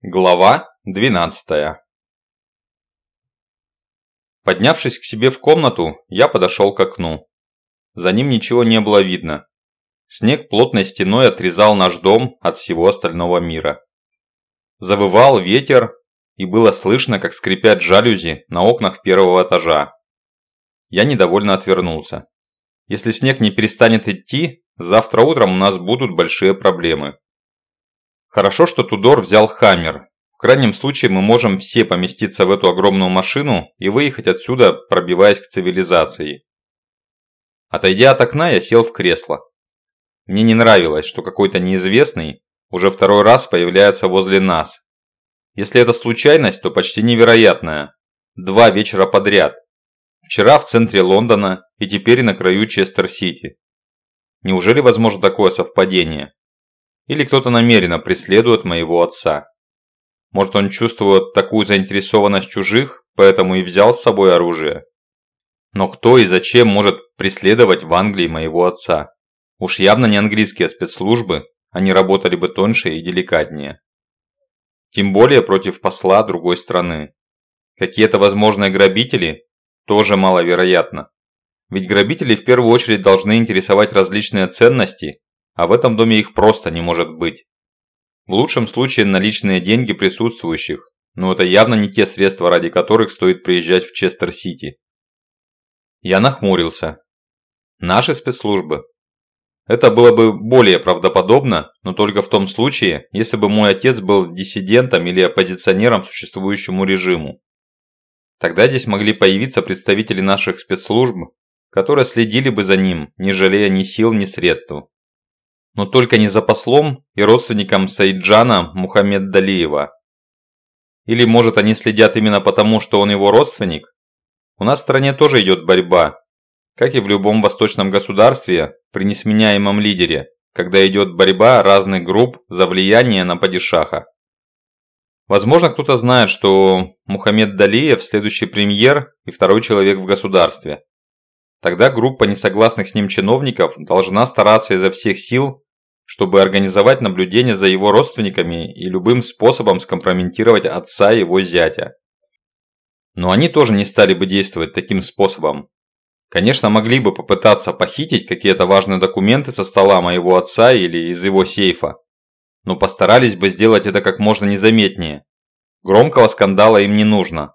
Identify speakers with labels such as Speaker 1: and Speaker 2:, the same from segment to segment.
Speaker 1: Глава 12 Поднявшись к себе в комнату, я подошел к окну. За ним ничего не было видно. Снег плотной стеной отрезал наш дом от всего остального мира. Завывал ветер, и было слышно, как скрипят жалюзи на окнах первого этажа. Я недовольно отвернулся. Если снег не перестанет идти, завтра утром у нас будут большие проблемы. Хорошо, что Тудор взял Хаммер. В крайнем случае мы можем все поместиться в эту огромную машину и выехать отсюда, пробиваясь к цивилизации. Отойдя от окна, я сел в кресло. Мне не нравилось, что какой-то неизвестный уже второй раз появляется возле нас. Если это случайность, то почти невероятная. Два вечера подряд. Вчера в центре Лондона и теперь на краю Честер-Сити. Неужели возможно такое совпадение? Или кто-то намеренно преследует моего отца. Может он чувствует такую заинтересованность чужих, поэтому и взял с собой оружие. Но кто и зачем может преследовать в Англии моего отца? Уж явно не английские спецслужбы, они работали бы тоньше и деликатнее. Тем более против посла другой страны. Какие-то возможные грабители тоже маловероятно. Ведь грабители в первую очередь должны интересовать различные ценности а в этом доме их просто не может быть. В лучшем случае наличные деньги присутствующих, но это явно не те средства, ради которых стоит приезжать в Честер-Сити. Я нахмурился. Наши спецслужбы. Это было бы более правдоподобно, но только в том случае, если бы мой отец был диссидентом или оппозиционером существующему режиму. Тогда здесь могли появиться представители наших спецслужб, которые следили бы за ним, не жалея ни сил, ни средств но только не за послом и родственником Саиджана Мухаммед Далиева. Или может они следят именно потому, что он его родственник? У нас в стране тоже идет борьба, как и в любом восточном государстве при несменяемом лидере, когда идет борьба разных групп за влияние на падишаха. Возможно, кто-то знает, что Мухаммед Далиев – следующий премьер и второй человек в государстве. Тогда группа несогласных с ним чиновников должна стараться изо всех сил чтобы организовать наблюдение за его родственниками и любым способом скомпрометировать отца и его зятя. Но они тоже не стали бы действовать таким способом. Конечно, могли бы попытаться похитить какие-то важные документы со стола моего отца или из его сейфа, но постарались бы сделать это как можно незаметнее. Громкого скандала им не нужно.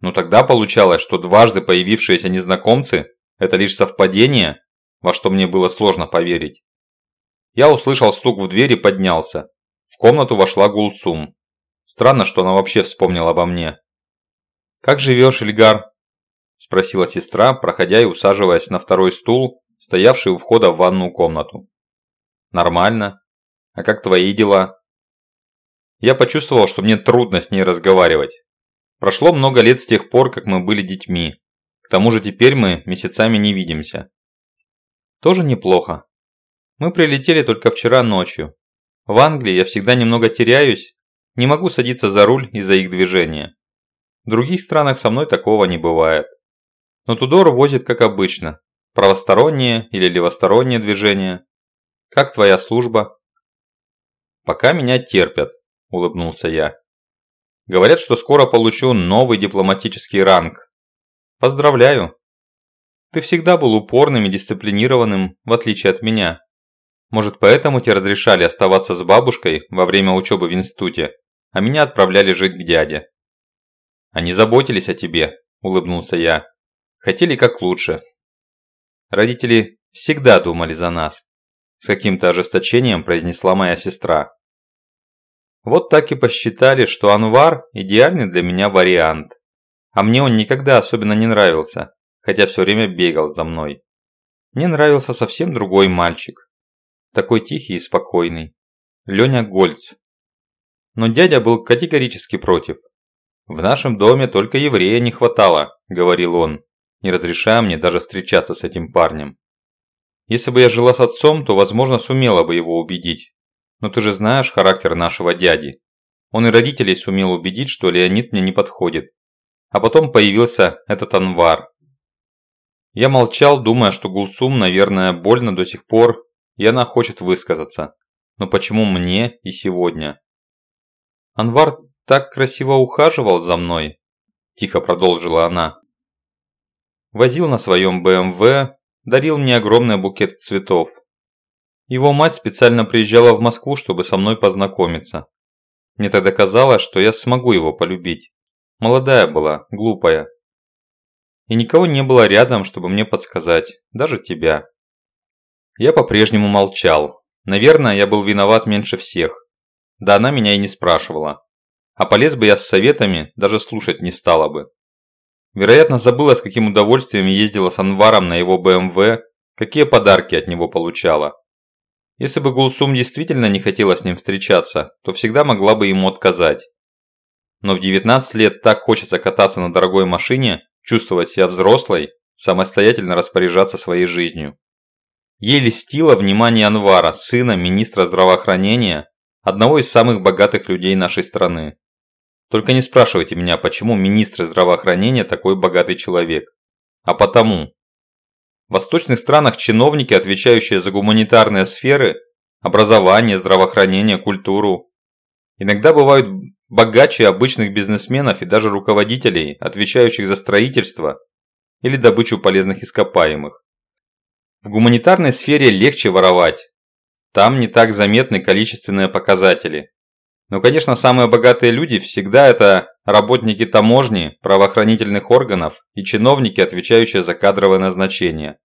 Speaker 1: Но тогда получалось, что дважды появившиеся незнакомцы – это лишь совпадение, во что мне было сложно поверить. Я услышал стук в дверь и поднялся. В комнату вошла Гулцум. Странно, что она вообще вспомнила обо мне. «Как живешь, Ильгар?» – спросила сестра, проходя и усаживаясь на второй стул, стоявший у входа в ванную комнату. «Нормально. А как твои дела?» Я почувствовал, что мне трудно с ней разговаривать. Прошло много лет с тех пор, как мы были детьми. К тому же теперь мы месяцами не видимся. Тоже неплохо. Мы прилетели только вчера ночью. В Англии я всегда немного теряюсь, не могу садиться за руль из-за их движения. В других странах со мной такого не бывает. Но Тудор возит как обычно, правостороннее или левостороннее движение. Как твоя служба? Пока меня терпят, улыбнулся я. Говорят, что скоро получу новый дипломатический ранг. Поздравляю. Ты всегда был упорным и дисциплинированным, в отличие от меня. Может, поэтому тебе разрешали оставаться с бабушкой во время учебы в институте, а меня отправляли жить к дяде?» «Они заботились о тебе», – улыбнулся я. «Хотели как лучше». Родители всегда думали за нас. С каким-то ожесточением произнесла моя сестра. Вот так и посчитали, что Анвар – идеальный для меня вариант. А мне он никогда особенно не нравился, хотя все время бегал за мной. Мне нравился совсем другой мальчик такой тихий и спокойный. Леня Гольц. Но дядя был категорически против. «В нашем доме только еврея не хватало», – говорил он, не разрешая мне даже встречаться с этим парнем. Если бы я жила с отцом, то, возможно, сумела бы его убедить. Но ты же знаешь характер нашего дяди. Он и родителей сумел убедить, что Леонид мне не подходит. А потом появился этот Анвар. Я молчал, думая, что Гулсум, наверное, больно до сих пор и она хочет высказаться. Но почему мне и сегодня? Анвар так красиво ухаживал за мной, тихо продолжила она. Возил на своем БМВ, дарил мне огромный букет цветов. Его мать специально приезжала в Москву, чтобы со мной познакомиться. Мне тогда казалось, что я смогу его полюбить. Молодая была, глупая. И никого не было рядом, чтобы мне подсказать, даже тебя. Я по-прежнему молчал. Наверное, я был виноват меньше всех. Да она меня и не спрашивала. А полез бы я с советами, даже слушать не стала бы. Вероятно, забыла, с каким удовольствием ездила с Анваром на его БМВ, какие подарки от него получала. Если бы Гулсум действительно не хотела с ним встречаться, то всегда могла бы ему отказать. Но в 19 лет так хочется кататься на дорогой машине, чувствовать себя взрослой, самостоятельно распоряжаться своей жизнью. Ей льстило внимание Анвара, сына министра здравоохранения, одного из самых богатых людей нашей страны. Только не спрашивайте меня, почему министр здравоохранения такой богатый человек. А потому, в восточных странах чиновники, отвечающие за гуманитарные сферы, образование, здравоохранение, культуру, иногда бывают богаче обычных бизнесменов и даже руководителей, отвечающих за строительство или добычу полезных ископаемых. В гуманитарной сфере легче воровать. Там не так заметны количественные показатели. Но, конечно, самые богатые люди всегда это работники таможни, правоохранительных органов и чиновники, отвечающие за кадровое назначение.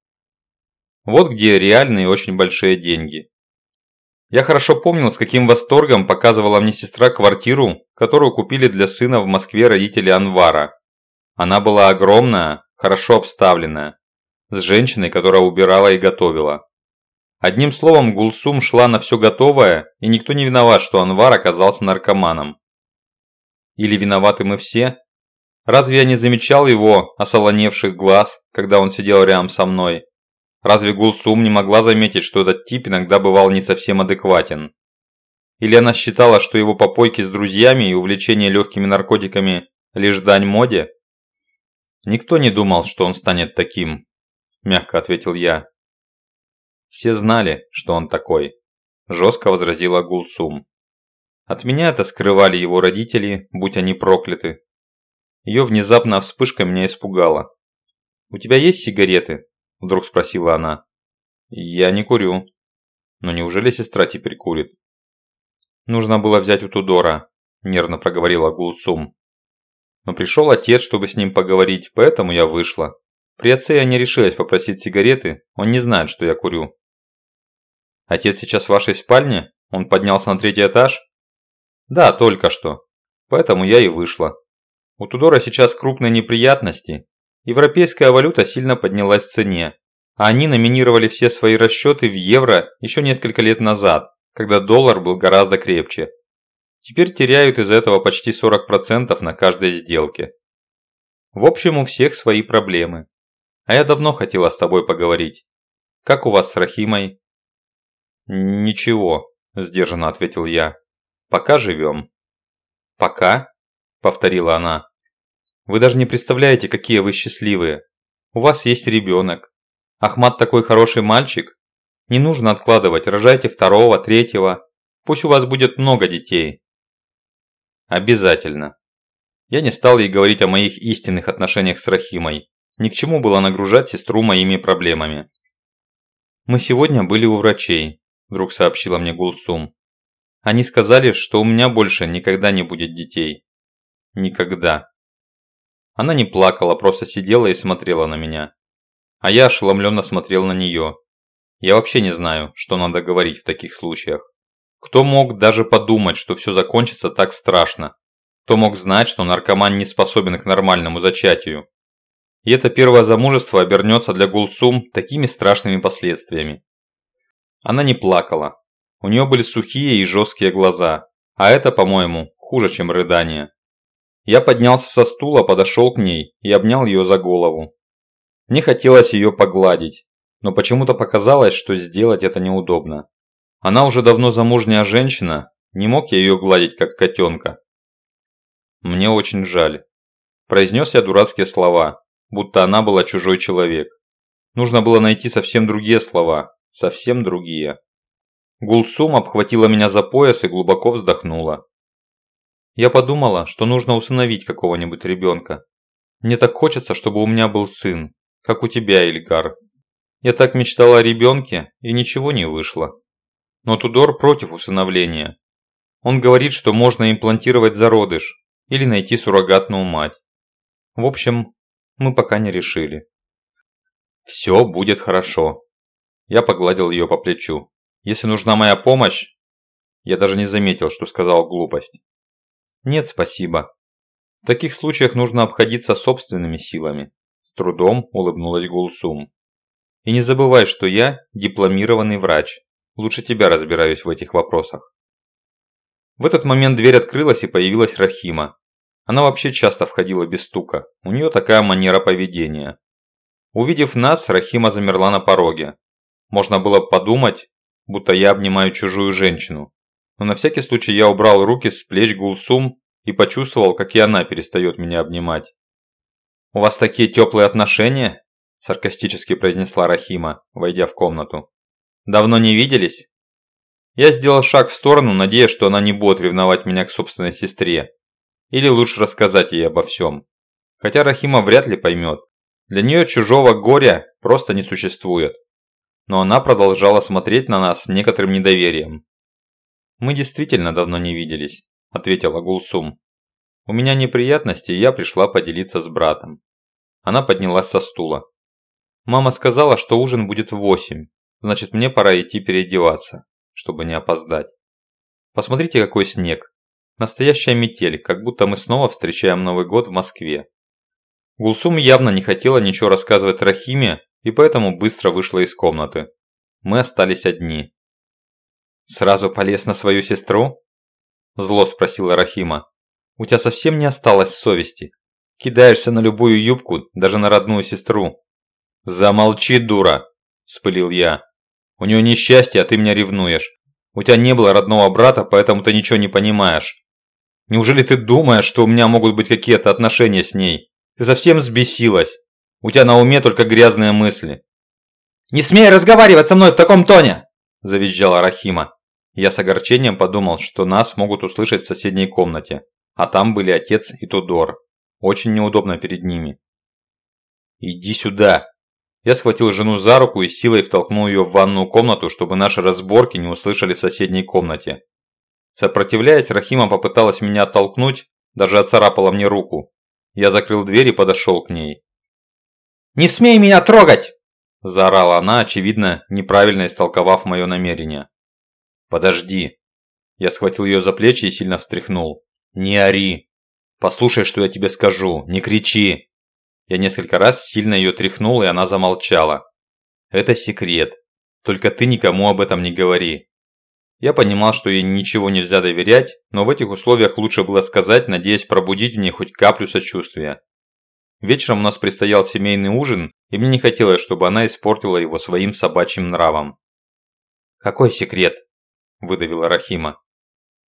Speaker 1: Вот где реальные очень большие деньги. Я хорошо помнил, с каким восторгом показывала мне сестра квартиру, которую купили для сына в Москве родители Анвара. Она была огромная, хорошо обставленная, с женщиной, которая убирала и готовила. Одним словом, Гулсум шла на все готовое, и никто не виноват, что Анвар оказался наркоманом. Или виноваты мы все? Разве я не замечал его осолоневших глаз, когда он сидел рядом со мной? Разве Гулсум не могла заметить, что этот тип иногда бывал не совсем адекватен? Или она считала, что его попойки с друзьями и увлечение легкими наркотиками лишь дань моде? Никто не думал, что он станет таким, мягко ответил я. Все знали, что он такой, жестко возразила Гулсум. От меня это скрывали его родители, будь они прокляты. Ее внезапная вспышка меня испугала. «У тебя есть сигареты?» – вдруг спросила она. «Я не курю». «Но неужели сестра теперь курит?» «Нужно было взять у Тудора», – нервно проговорила Гулсум. «Но пришел отец, чтобы с ним поговорить, поэтому я вышла. При отце я не решилась попросить сигареты, он не знает, что я курю. Отец сейчас в вашей спальне? Он поднялся на третий этаж? Да, только что. Поэтому я и вышла. У Тудора сейчас крупные неприятности. Европейская валюта сильно поднялась в цене. А они номинировали все свои расчеты в евро еще несколько лет назад, когда доллар был гораздо крепче. Теперь теряют из этого почти 40% на каждой сделке. В общем, у всех свои проблемы. А я давно хотела с тобой поговорить. Как у вас с Рахимой? «Ничего», – сдержанно ответил я. «Пока живем». «Пока?» – повторила она. «Вы даже не представляете, какие вы счастливые. У вас есть ребенок. Ахмат такой хороший мальчик. Не нужно откладывать, рожайте второго, третьего. Пусть у вас будет много детей». «Обязательно». Я не стал ей говорить о моих истинных отношениях с Рахимой. Ни к чему было нагружать сестру моими проблемами. Мы сегодня были у врачей вдруг сообщила мне Гулсум. Они сказали, что у меня больше никогда не будет детей. Никогда. Она не плакала, просто сидела и смотрела на меня. А я ошеломленно смотрел на нее. Я вообще не знаю, что надо говорить в таких случаях. Кто мог даже подумать, что все закончится так страшно? Кто мог знать, что наркоман не способен к нормальному зачатию? И это первое замужество обернется для Гулсум такими страшными последствиями. Она не плакала. У нее были сухие и жесткие глаза, а это, по-моему, хуже, чем рыдание. Я поднялся со стула, подошел к ней и обнял ее за голову. Мне хотелось ее погладить, но почему-то показалось, что сделать это неудобно. Она уже давно замужняя женщина, не мог я ее гладить, как котенка. Мне очень жаль. Произнес я дурацкие слова, будто она была чужой человек. Нужно было найти совсем другие слова, совсем другие. Гулсум обхватила меня за пояс и глубоко вздохнула. Я подумала, что нужно усыновить какого-нибудь ребенка. Мне так хочется, чтобы у меня был сын, как у тебя, Ильгар. Я так мечтала о ребенке, и ничего не вышло. Но Тудор против усыновления. Он говорит, что можно имплантировать зародыш или найти суррогатную мать. В общем, мы пока не решили. Все будет хорошо. Я погладил ее по плечу. Если нужна моя помощь... Я даже не заметил, что сказал глупость. Нет, спасибо. В таких случаях нужно обходиться собственными силами. С трудом улыбнулась Гулсум. И не забывай, что я дипломированный врач. Лучше тебя разбираюсь в этих вопросах. В этот момент дверь открылась и появилась Рахима. Она вообще часто входила без стука. У нее такая манера поведения. Увидев нас, Рахима замерла на пороге. Можно было подумать, будто я обнимаю чужую женщину. Но на всякий случай я убрал руки с плеч Гулсум и почувствовал, как и она перестает меня обнимать. «У вас такие теплые отношения?» – саркастически произнесла Рахима, войдя в комнату. «Давно не виделись?» Я сделал шаг в сторону, надеясь, что она не будет ревновать меня к собственной сестре. Или лучше рассказать ей обо всем. Хотя Рахима вряд ли поймет. Для нее чужого горя просто не существует. Но она продолжала смотреть на нас с некоторым недоверием. «Мы действительно давно не виделись», – ответила Гулсум. «У меня неприятности, и я пришла поделиться с братом». Она поднялась со стула. «Мама сказала, что ужин будет в восемь, значит мне пора идти переодеваться, чтобы не опоздать. Посмотрите, какой снег. Настоящая метель, как будто мы снова встречаем Новый год в Москве». Гулсум явно не хотела ничего рассказывать Рахиме, и поэтому быстро вышла из комнаты. Мы остались одни. «Сразу полез на свою сестру?» Зло спросила Рахима. «У тебя совсем не осталось совести. Кидаешься на любую юбку, даже на родную сестру». «Замолчи, дура!» – вспылил я. «У нее несчастье, а ты меня ревнуешь. У тебя не было родного брата, поэтому ты ничего не понимаешь. Неужели ты думаешь, что у меня могут быть какие-то отношения с ней? Ты совсем взбесилась. У тебя на уме только грязные мысли». «Не смей разговаривать со мной в таком тоне!» – завизжала Рахима. Я с огорчением подумал, что нас могут услышать в соседней комнате, а там были отец и Тудор. Очень неудобно перед ними. «Иди сюда!» Я схватил жену за руку и силой втолкнул ее в ванную комнату, чтобы наши разборки не услышали в соседней комнате. Сопротивляясь, Рахима попыталась меня оттолкнуть, даже отцарапала мне руку. Я закрыл дверь и подошел к ней. «Не смей меня трогать!» – заорала она, очевидно, неправильно истолковав мое намерение. «Подожди!» Я схватил ее за плечи и сильно встряхнул. «Не ори! Послушай, что я тебе скажу, не кричи!» Я несколько раз сильно ее тряхнул, и она замолчала. «Это секрет. Только ты никому об этом не говори». Я понимал, что ей ничего нельзя доверять, но в этих условиях лучше было сказать, надеясь пробудить в ней хоть каплю сочувствия. Вечером у нас предстоял семейный ужин, и мне не хотелось, чтобы она испортила его своим собачьим нравом. «Какой секрет?» выдавила Рахима.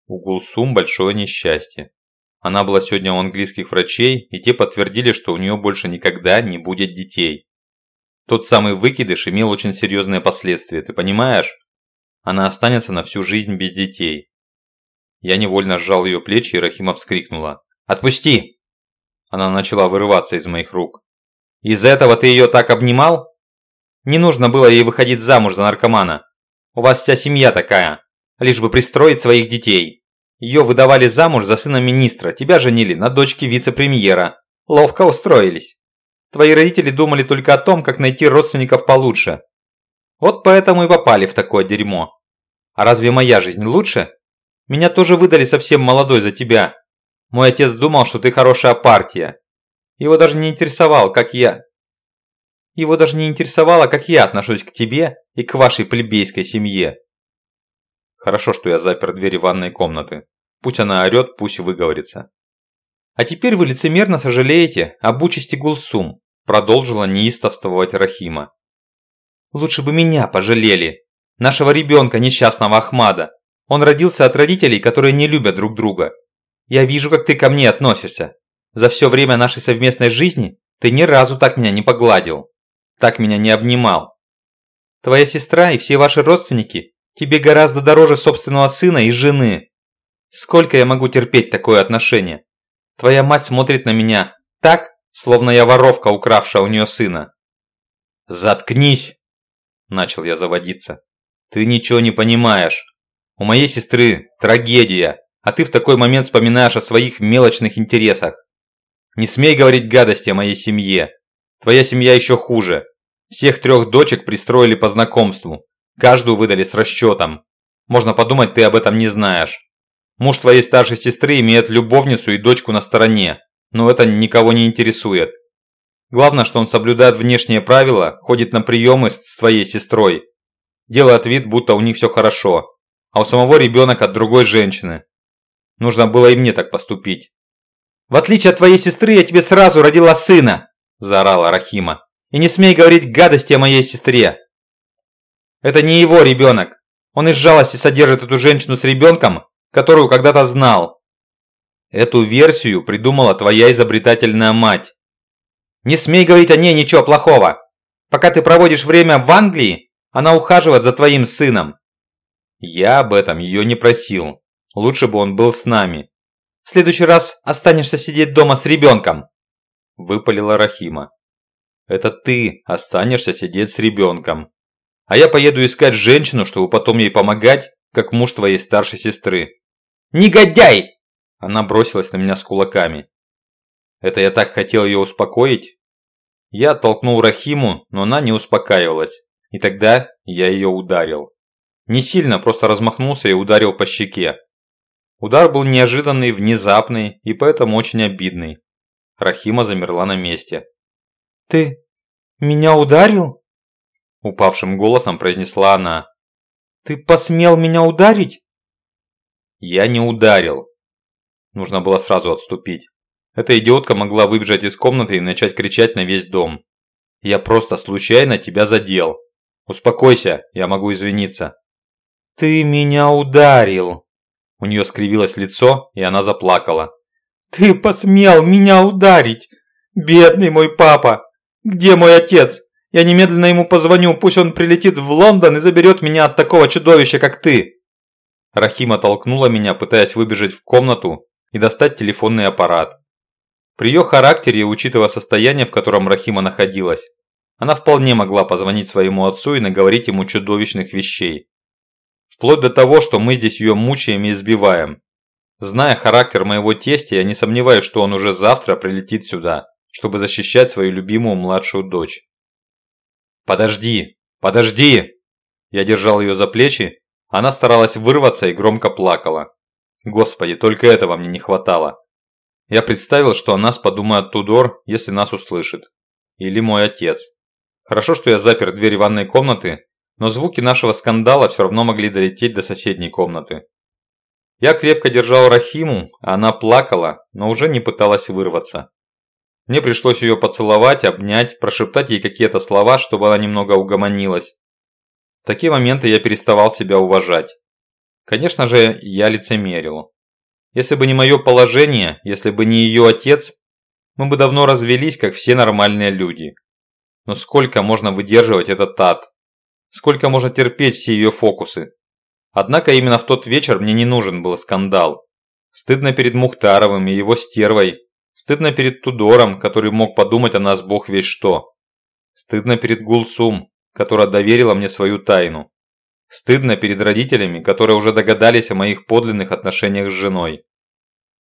Speaker 1: У Гулсум большое несчастье. Она была сегодня у английских врачей, и те подтвердили, что у нее больше никогда не будет детей. Тот самый выкидыш имел очень серьезные последствия, ты понимаешь? Она останется на всю жизнь без детей. Я невольно сжал ее плечи, и Рахима вскрикнула. «Отпусти!» Она начала вырываться из моих рук. «Из-за этого ты ее так обнимал? Не нужно было ей выходить замуж за наркомана. У вас вся семья такая лишь бы пристроить своих детей. Ее выдавали замуж за сына министра, тебя женили на дочке вице-премьера. Ловко устроились. Твои родители думали только о том, как найти родственников получше. Вот поэтому и попали в такое дерьмо. А разве моя жизнь лучше? Меня тоже выдали совсем молодой за тебя. Мой отец думал, что ты хорошая партия. Его даже не интересовал, как я... Его даже не интересовало, как я отношусь к тебе и к вашей плебейской семье. Хорошо, что я запер двери ванной комнаты. Пусть она орет, пусть выговорится. А теперь вы лицемерно сожалеете об участи Гулсум, продолжила неистовствовать Рахима. Лучше бы меня пожалели. Нашего ребенка, несчастного Ахмада. Он родился от родителей, которые не любят друг друга. Я вижу, как ты ко мне относишься. За все время нашей совместной жизни ты ни разу так меня не погладил. Так меня не обнимал. Твоя сестра и все ваши родственники Тебе гораздо дороже собственного сына и жены. Сколько я могу терпеть такое отношение? Твоя мать смотрит на меня так, словно я воровка, укравшая у нее сына. Заткнись! Начал я заводиться. Ты ничего не понимаешь. У моей сестры трагедия, а ты в такой момент вспоминаешь о своих мелочных интересах. Не смей говорить гадости о моей семье. Твоя семья еще хуже. Всех трех дочек пристроили по знакомству. Каждую выдали с расчетом. Можно подумать, ты об этом не знаешь. Муж твоей старшей сестры имеет любовницу и дочку на стороне, но это никого не интересует. Главное, что он соблюдает внешние правила, ходит на приемы с твоей сестрой. Делает вид, будто у них все хорошо. А у самого ребенок от другой женщины. Нужно было и мне так поступить. «В отличие от твоей сестры, я тебе сразу родила сына!» – заорала Рахима. «И не смей говорить гадости о моей сестре!» «Это не его ребенок. Он из жалости содержит эту женщину с ребенком, которую когда-то знал. Эту версию придумала твоя изобретательная мать. Не смей говорить о ней ничего плохого. Пока ты проводишь время в Англии, она ухаживает за твоим сыном. Я об этом ее не просил. Лучше бы он был с нами. В следующий раз останешься сидеть дома с ребенком. Выпалила Рахима. Это ты останешься сидеть с ребенком. А я поеду искать женщину, чтобы потом ей помогать, как муж твоей старшей сестры. Негодяй! Она бросилась на меня с кулаками. Это я так хотел ее успокоить? Я оттолкнул Рахиму, но она не успокаивалась. И тогда я ее ударил. Не сильно, просто размахнулся и ударил по щеке. Удар был неожиданный, внезапный и поэтому очень обидный. Рахима замерла на месте. «Ты меня ударил?» Упавшим голосом произнесла она. «Ты посмел меня ударить?» «Я не ударил». Нужно было сразу отступить. Эта идиотка могла выбежать из комнаты и начать кричать на весь дом. «Я просто случайно тебя задел. Успокойся, я могу извиниться». «Ты меня ударил!» У нее скривилось лицо, и она заплакала. «Ты посмел меня ударить! Бедный мой папа! Где мой отец? Я немедленно ему позвоню, пусть он прилетит в Лондон и заберет меня от такого чудовища, как ты!» Рахима толкнула меня, пытаясь выбежать в комнату и достать телефонный аппарат. При ее характере, учитывая состояние, в котором Рахима находилась, она вполне могла позвонить своему отцу и наговорить ему чудовищных вещей. Вплоть до того, что мы здесь ее мучаем и избиваем. Зная характер моего тестя, я не сомневаюсь, что он уже завтра прилетит сюда, чтобы защищать свою любимую младшую дочь. «Подожди! Подожди!» Я держал ее за плечи, она старалась вырваться и громко плакала. Господи, только этого мне не хватало. Я представил, что о нас подумает Тудор, если нас услышит. Или мой отец. Хорошо, что я запер дверь ванной комнаты, но звуки нашего скандала все равно могли долететь до соседней комнаты. Я крепко держал Рахиму, а она плакала, но уже не пыталась вырваться. Мне пришлось ее поцеловать, обнять, прошептать ей какие-то слова, чтобы она немного угомонилась. В такие моменты я переставал себя уважать. Конечно же, я лицемерил. Если бы не мое положение, если бы не ее отец, мы бы давно развелись, как все нормальные люди. Но сколько можно выдерживать этот ад? Сколько можно терпеть все ее фокусы? Однако именно в тот вечер мне не нужен был скандал. Стыдно перед Мухтаровым и его стервой, Стыдно перед Тудором, который мог подумать о нас бог весь что. Стыдно перед Гулсум, которая доверила мне свою тайну. Стыдно перед родителями, которые уже догадались о моих подлинных отношениях с женой.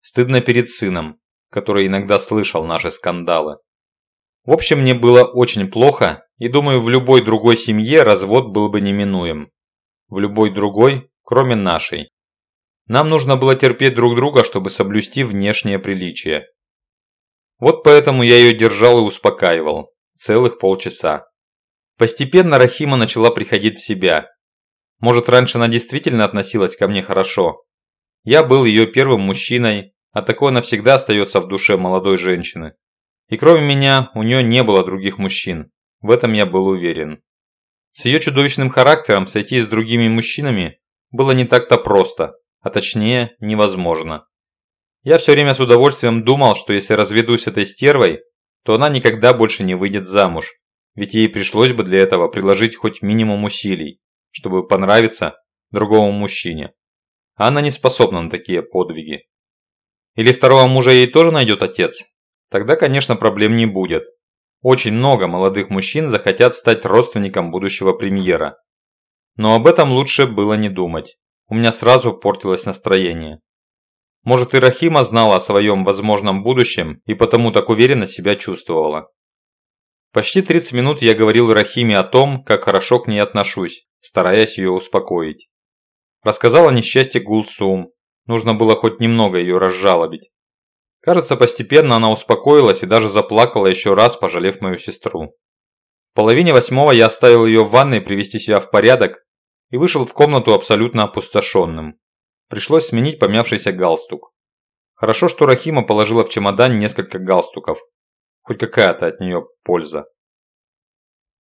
Speaker 1: Стыдно перед сыном, который иногда слышал наши скандалы. В общем, мне было очень плохо, и думаю, в любой другой семье развод был бы неминуем. В любой другой, кроме нашей. Нам нужно было терпеть друг друга, чтобы соблюсти внешнее приличие. Вот поэтому я ее держал и успокаивал. Целых полчаса. Постепенно Рахима начала приходить в себя. Может, раньше она действительно относилась ко мне хорошо. Я был ее первым мужчиной, а такое навсегда остается в душе молодой женщины. И кроме меня, у нее не было других мужчин. В этом я был уверен. С ее чудовищным характером сойти с другими мужчинами было не так-то просто, а точнее невозможно. Я все время с удовольствием думал, что если разведусь этой стервой, то она никогда больше не выйдет замуж, ведь ей пришлось бы для этого приложить хоть минимум усилий, чтобы понравиться другому мужчине. она не способна на такие подвиги. Или второго мужа ей тоже найдет отец? Тогда, конечно, проблем не будет. Очень много молодых мужчин захотят стать родственником будущего премьера. Но об этом лучше было не думать. У меня сразу портилось настроение. Может и Рахима знала о своем возможном будущем и потому так уверенно себя чувствовала. Почти 30 минут я говорил Рахиме о том, как хорошо к ней отношусь, стараясь ее успокоить. Рассказал о несчастье Гулсум, нужно было хоть немного ее разжалобить. Кажется, постепенно она успокоилась и даже заплакала еще раз, пожалев мою сестру. В половине восьмого я оставил ее в ванной привести себя в порядок и вышел в комнату абсолютно опустошенным. Пришлось сменить помявшийся галстук. Хорошо, что Рахима положила в чемодан несколько галстуков. Хоть какая-то от нее польза.